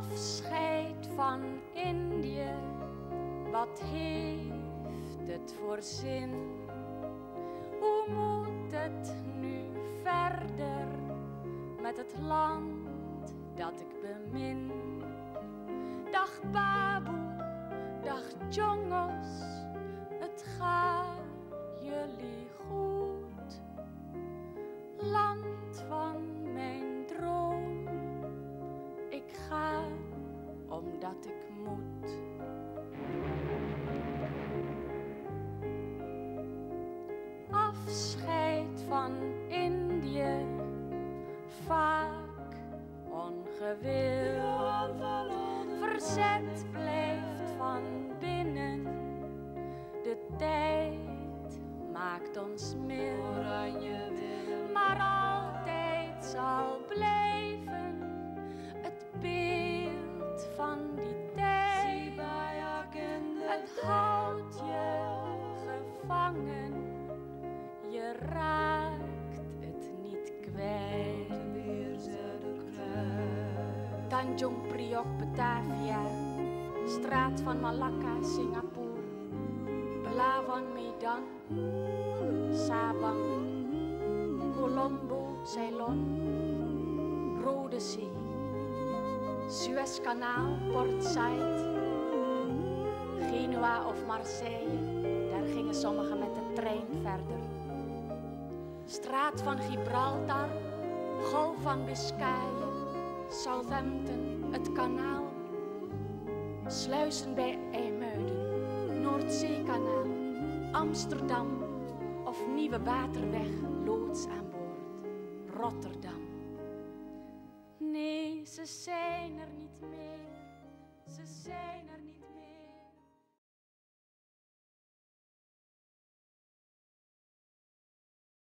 Afscheid van Indië, wat heeft het voor zin? Hoe moet het nu verder met het land dat ik bemin? Dag baboe, dag jongens, omdat ik moet. Afscheid van Indië, vaak ongewild. Verzet blijft van binnen, de tijd maakt ons mild. Maar altijd zal Het houdt je gevangen, je raakt het niet kwijt. Tanjung Priok, Batavia, straat van Malacca, Singapore, Palawan, Medan, Sabang, Colombo, Ceylon, Rode Zee, Suezkanaal, Port Said, Of Marseille, daar gingen sommigen met de trein verder. Straat van Gibraltar, Golf van Biscayen, Southampton, het kanaal. Sluizen bij IJmuiden, Noordzeekanaal, Amsterdam of Nieuwe Waterweg, loods aan boord, Rotterdam. Nee, ze zijn er niet meer,